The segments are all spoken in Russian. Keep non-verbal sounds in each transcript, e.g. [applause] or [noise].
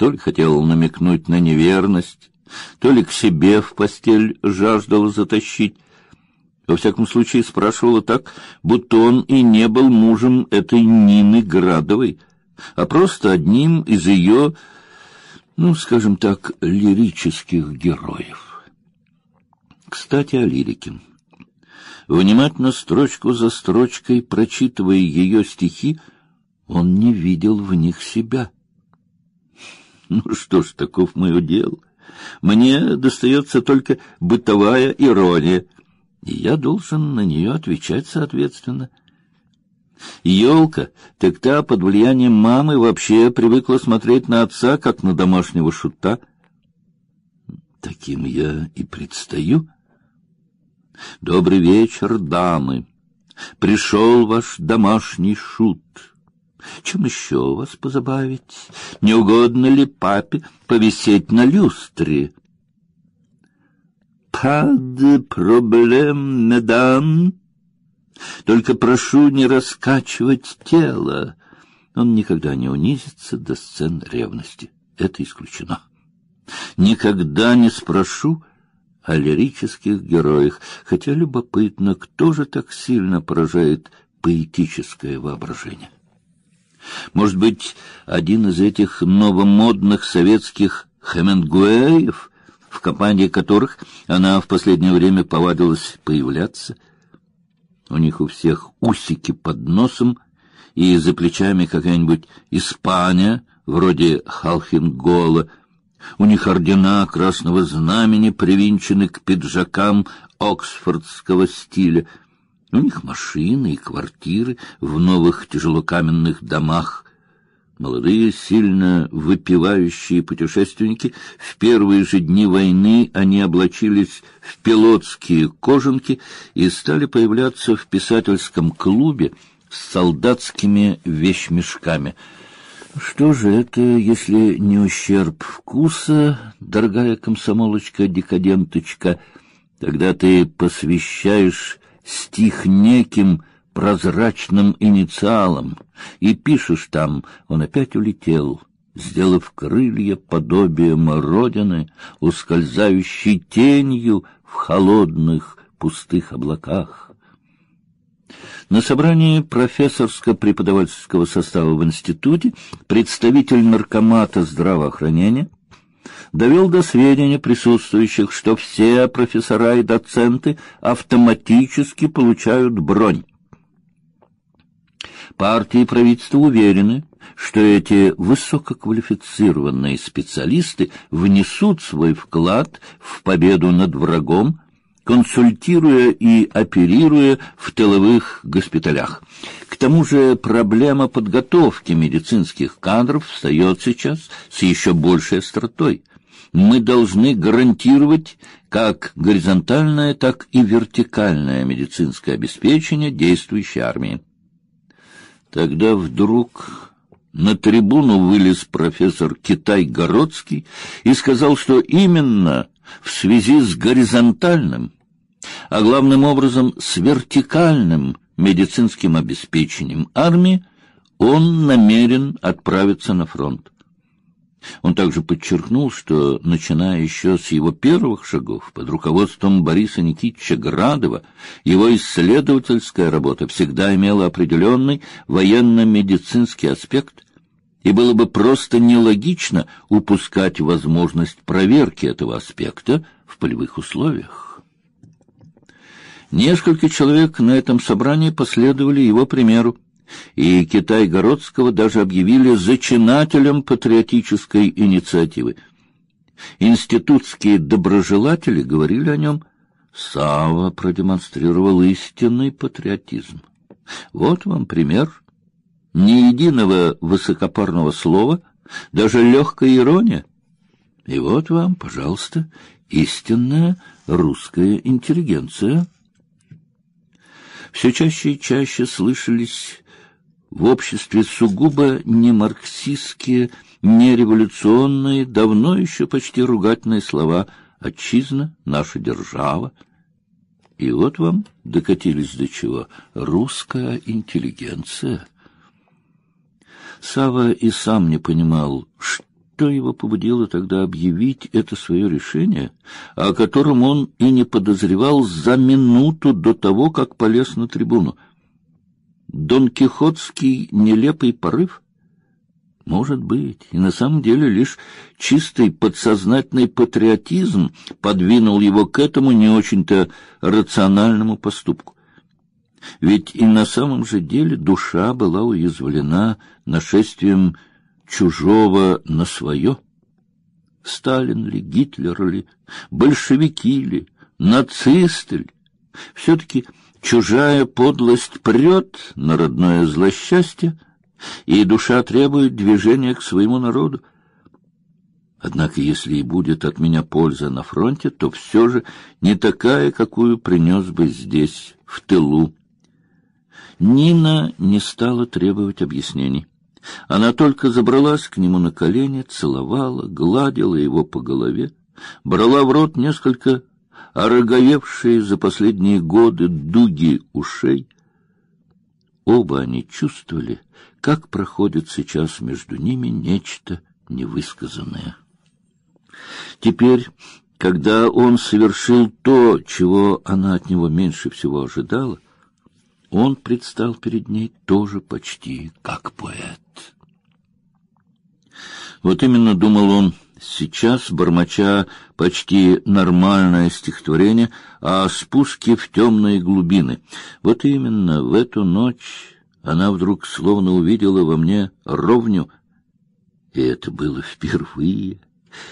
То ли хотел намекнуть на неверность, то ли к себе в постель жаждал затащить. Во всяком случае, спрашивала так, будто он и не был мужем этой Нины Градовой, а просто одним из ее, ну, скажем так, лирических героев. Кстати, о лирике. Внимательно строчку за строчкой прочитывая ее стихи, он не видел в них себя. [laughs] Ну что ж, таков мое дело. Мне достается только бытовая ирония, и я должен на нее отвечать соответственно. Елка, так та под влиянием мамы вообще привыкла смотреть на отца как на домашнего шута. Таким я и предстаю. Добрый вечер, дамы. Пришел ваш домашний шут. Чем еще вас позабавить? Не угодно ли папе повисеть на люстре? Пад проблем, медам. Только прошу не раскачивать тело. Он никогда не унизится до сцен ревности. Это исключено. Никогда не спрошу о лирических героях, хотя любопытно, кто же так сильно поражает поэтическое воображение. Может быть, один из этих новомодных советских Хемингуэев, в компании которых она в последнее время повадилась появляться. У них у всех усики под носом и за плечами какая-нибудь Испания, вроде Халхингола. У них ордена Красного Знамени привинчены к пиджакам оксфордского стиля — у них машины и квартиры в новых тяжелокаменных домах. Молодые, сильно выпивающие путешественники в первые же дни войны они облачились в пилотские кожанки и стали появляться в писательском клубе с солдатскими вещмешками. Что же это, если не ущерб вкуса, дорогая комсомолочка-декаденточка? Тогда ты посвящаешь стих неким прозрачным инициалом, и пишешь там, он опять улетел, сделав крылья подобием родины, ускользающей тенью в холодных пустых облаках. На собрании профессорско-преподавательского состава в институте представитель наркомата здравоохранения довел до сведения присутствующих, что все профессора и доценты автоматически получают бронь. Партии и правительство уверены, что эти высококвалифицированные специалисты внесут свой вклад в победу над врагом, консультируя и оперируя в тыловых госпиталях. К тому же проблема подготовки медицинских кадров встает сейчас с еще большей остротой мы должны гарантировать как горизонтальное, так и вертикальное медицинское обеспечение действующей армии. Тогда вдруг на трибуну вылез профессор Китай-Городский и сказал, что именно в связи с горизонтальным, а главным образом с вертикальным медицинским обеспечением армии он намерен отправиться на фронт. Он также подчеркнул, что, начиная еще с его первых шагов под руководством Бориса Никитича Градова, его исследовательская работа всегда имела определенный военно-медицинский аспект, и было бы просто нелогично упускать возможность проверки этого аспекта в полевых условиях. Несколько человек на этом собрании последовали его примеру и Китай-Городского даже объявили зачинателем патриотической инициативы. Институтские доброжелатели говорили о нем. Сава продемонстрировал истинный патриотизм. Вот вам пример. Ни единого высокопарного слова, даже легкая ирония. И вот вам, пожалуйста, истинная русская интеллигенция. Все чаще и чаще слышались в обществе сугубо не марксистские, не революционные, давно еще почти ругательные слова «отчизна», «наша держава». И вот вам докатились до чего русская интеллигенция. Сава и сам не понимал, что его побудило тогда объявить это свое решение, о котором он и не подозревал за минуту до того, как полез на трибуну? Дон Кихотский нелепый порыв? Может быть, и на самом деле лишь чистый подсознательный патриотизм подвинул его к этому не очень-то рациональному поступку. Ведь и на самом же деле душа была уязвлена нашествием чужого на свое. Сталин ли, Гитлер ли, большевики ли, нацисты ли, все-таки чужая подлость прет на родное злосчастье, и душа требует движения к своему народу. Однако, если и будет от меня польза на фронте, то все же не такая, какую принес бы здесь, в тылу. Нина не стала требовать объяснений. Она только забралась к нему на колени, целовала, гладила его по голове, брала в рот несколько ороговевшие за последние годы дуги ушей. Оба они чувствовали, как проходит сейчас между ними нечто невысказанное. Теперь, когда он совершил то, чего она от него меньше всего ожидала, он предстал перед ней тоже почти как поэт. Вот именно думал он сейчас, бормоча почти нормальное стихотворение о спуске в темные глубины. Вот именно в эту ночь она вдруг словно увидела во мне ровню, и это было впервые.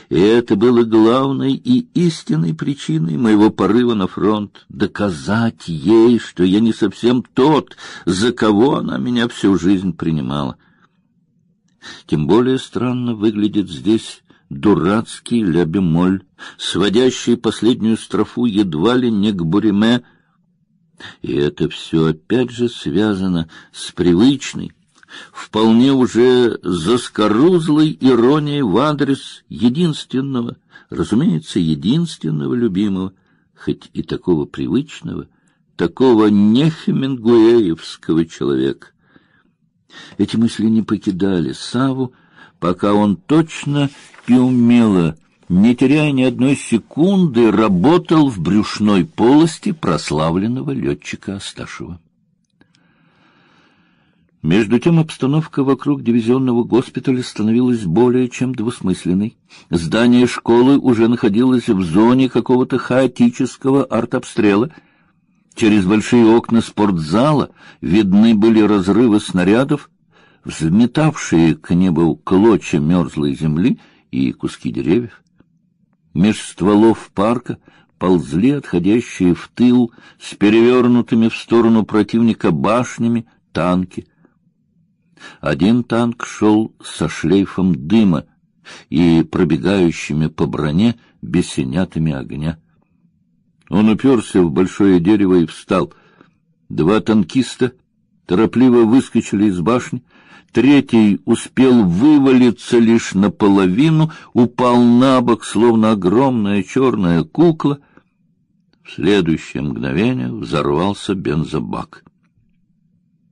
И это было главной и истинной причиной моего порыва на фронт — доказать ей, что я не совсем тот, за кого она меня всю жизнь принимала. Тем более странно выглядит здесь дурацкий ля-бемоль, сводящий последнюю строфу едва ли не к буриме, и это все опять же связано с привычной, вполне уже заскорузлой иронией в адрес единственного, разумеется, единственного любимого, хоть и такого привычного, такого не хемингуэевского человека. Эти мысли не покидали Саву, пока он точно и умело, не теряя ни одной секунды, работал в брюшной полости прославленного летчика Асташева. Между тем обстановка вокруг дивизионного госпиталя становилась более чем двусмысленной. Здание школы уже находилось в зоне какого-то хаотического артобстрела. Через большие окна спортзала видны были разрывы снарядов, взметавшие к небу клочья мерзлой земли и куски деревьев. Меж стволов парка ползли отходящие в тыл с перевернутыми в сторону противника башнями танки. Один танк шел со шлейфом дыма и пробегающими по броне бесенятами огня. Он уперся в большое дерево и встал. Два танкиста торопливо выскочили из башни, Третий успел вывалиться лишь наполовину, упал на бок, словно огромная черная кукла. В следующее мгновение взорвался бензобак.